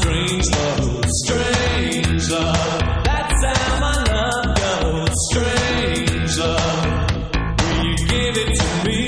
strange love, strange love. That's how my love goes, strange love. Will you give it to me?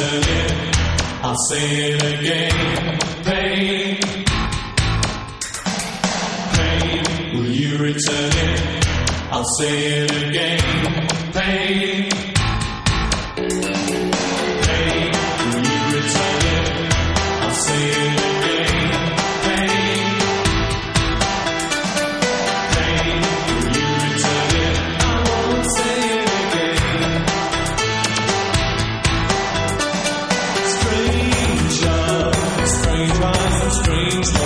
listening. I'll say it again. Pain, pain. Will you return it? I'll say it again. Pain. dreams.